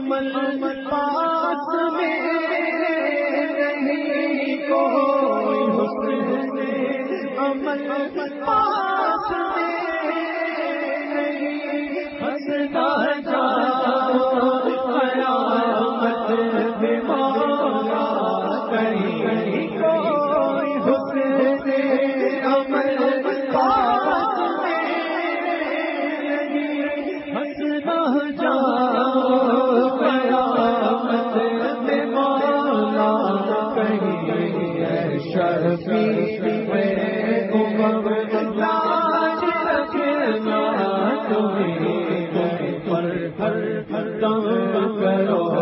دشمن پاس میں نہیں کوئی حسن عمل پاس میں نہیں۔ حسدار کرو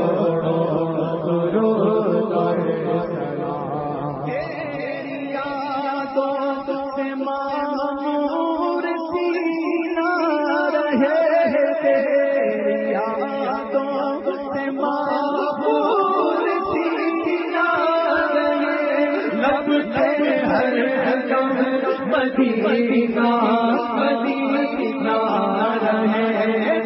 کی نار ہے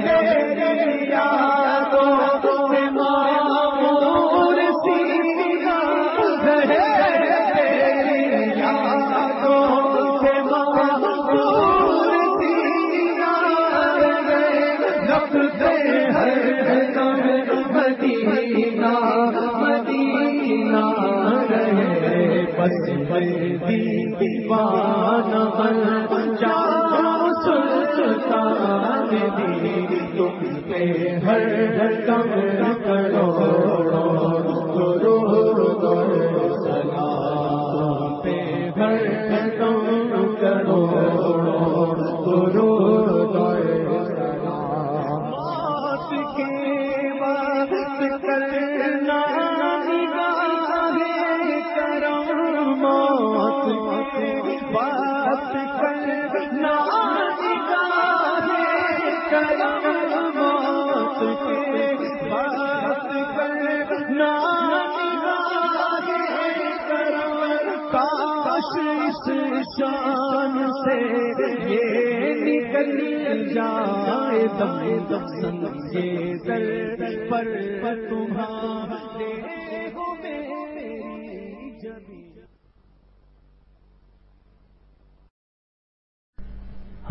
بس بندی دیوانہ جانا سلطتا دی تم پہ ہر ہر دم کرو کرو کرنا شان سے یہ نکل جائے دم دم سنگے دل پر تمہارے ہو